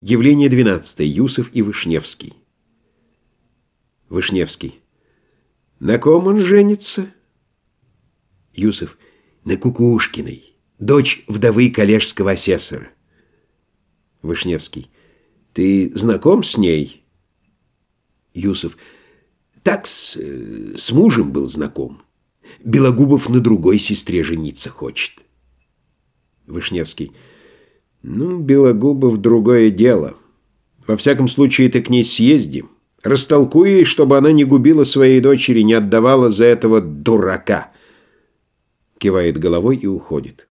Явление 12. Юсов и Вышневский. Вышневский. На ком он женится? Юсов. На Кукушкиной, дочь вдовы коллежского асессора. Вышневский. Ты знаком с ней? Юсов. Так с, э, с мужем был знаком. Белогубов на другой сестре жениться хочет. Вышневский. Ну, Белогубов другое дело. Во всяком случае, ты к ней съезди. Растолкуй ей, чтобы она не губила своей дочери, не отдавала за этого дурака. Кивает головой и уходит.